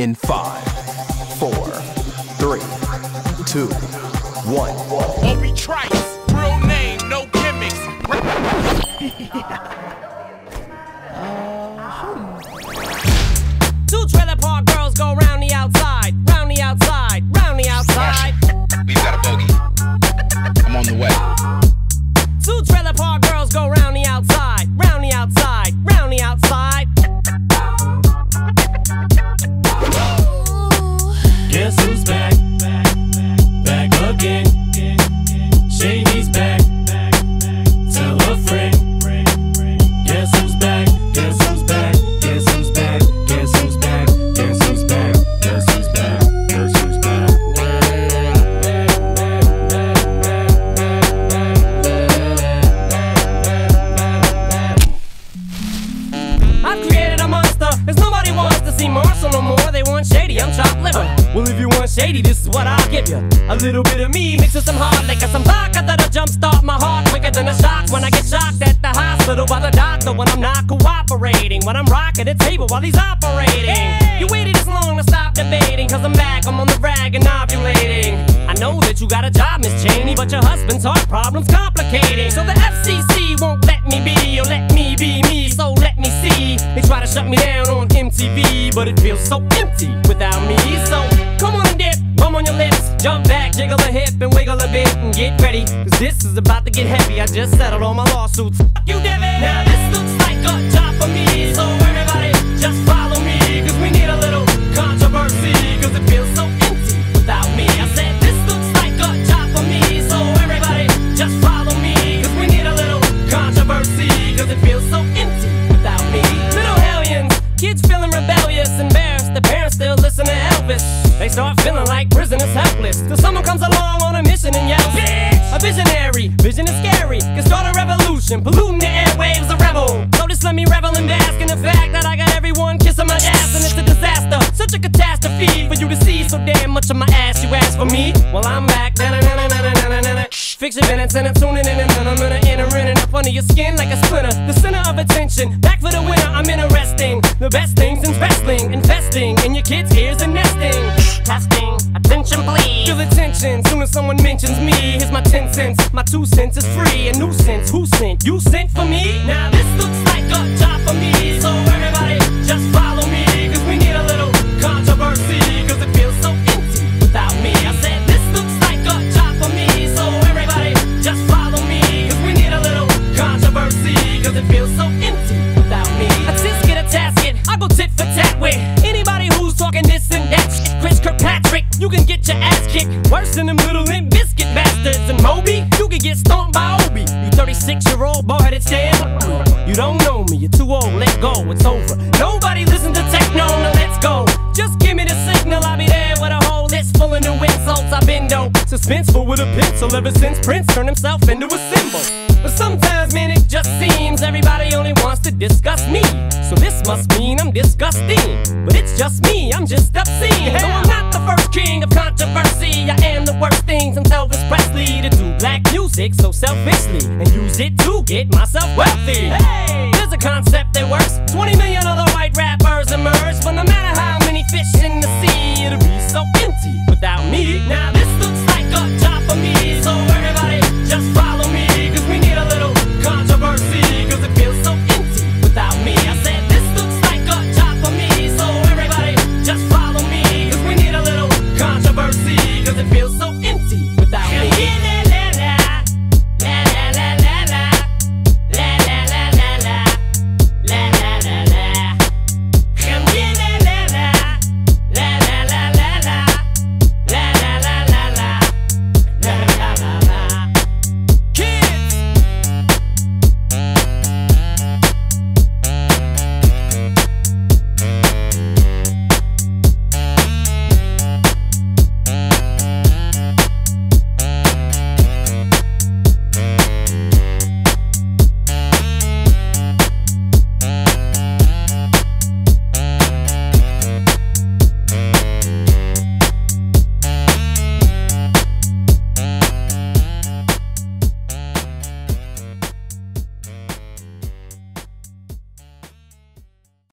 in five, four, three, two, one. Obie Trice, real name, no gimmicks. no more. They want shady, I'm chopped liver. Well, if you want shady, this is what I'll give you. A little bit of me mixed with some hard liquor, some vodka that'll jumpstart my heart quicker than a shock when I get shocked at the hospital by the doctor when I'm not cooperating. When I'm rocking the table while he's operating. You waited this long to stop debating, cause I'm back, I'm on the rag and ovulating. I know that you got a job, Miss Cheney, but your husband's heart problem's complicating. So the FCC won't let me be, or let me be me, so let me see. They try to shut me down but it feels so empty without me. So come on and dip, bum on your lips, jump back, jiggle a hip and wiggle a bit and get ready. Cause this is about to get heavy. I just settled all my lawsuits. Fuck you, Debbie. Now this looks like a job for me, so start feeling like prisoners helpless. Till someone comes along on a mission and yells, Bitch! A visionary, vision is scary. Can start a revolution, polluting the airwaves, a rebel. So just let me revel and bask in the fact that I got everyone kissing my ass and it's a disaster. Such a catastrophe for you to see so damn much of my ass. You ask for me? Well, I'm back. Da-na-na-na-na-na-na-na. Fix your minutes and I'm tuning in and I'm gonna enter in and up under your skin like a splinter. The center of attention, back for the winner. I'm interesting. The best things in wrestling, investing in your kids' ears and nesting. Testing, attention please. Feel the tension soon as someone mentions me. Here's my 10 cents, my 2 cents is free. A nuisance, who sent? You sent for me? Now than them little Limp Bizkit bastards. And Moby, you can get stomped by Obie. You 36 year old boy headed stand. You don't know me, you're too old, let go, it's over. Nobody listen to techno, now let's go. Just give me the signal, I'll be there with a whole list full of new insults. I've been dope, suspenseful with a pencil ever since Prince turned himself into a symbol. But sometimes, man, it just seems everybody only wants to discuss me. So this must mean I'm disgusting. But it's just me, I'm just obscene. Though I'm not the first king of controversy, I am the worst things in Elvis Presley to do black music so selfishly and use it to get myself wealthy. Hey, there's a concept that works. 20 million